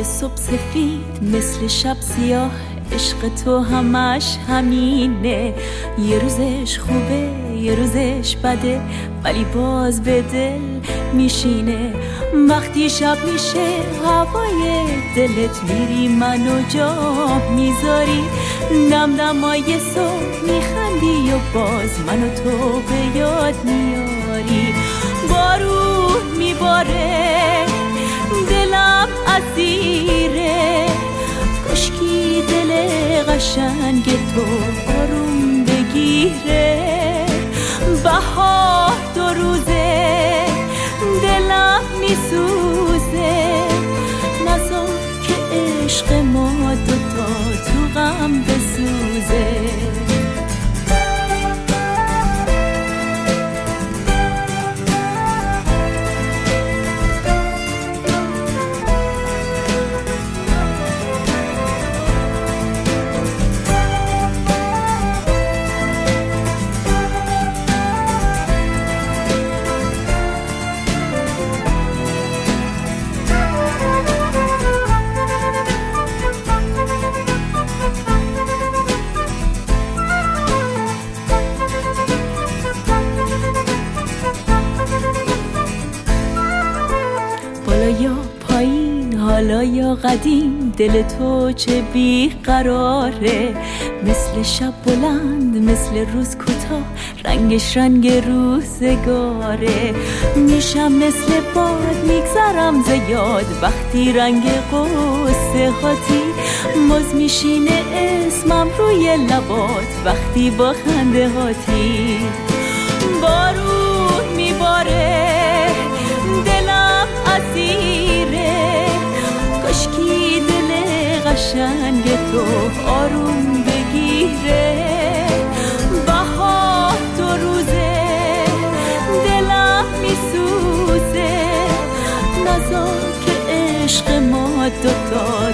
مثل صبح سفید مثل شب سیاه عشق تو همش همینه. یه روزش خوبه یه روزش بده ولی باز به دل میشینه. وقتی شب میشه هوای دلت میری منو جا می‌ذاری. نم نمای صبح میخندی و باز منو تو به یاد میاری. بارون میباره قشنگ تو آروم بگیره. بهار دو روزه دلم میسوزه. نزار که عشق ما دوتا تو غم بسوزه. حالا یا قدیم دل تو چه بیقراره؟ مثل شب بلند مثل روز کوتاه رنگش رنگ روزگاره. میشم مثل باد میگذرم زیاد وقتی رنگ قصه هاتی باز میشینه اسمم روی لبات. وقتی با خنده هاتی بارون آروم بگیره. بهار دو روزه دلم میسوزه. نزار که عشق ما دوتا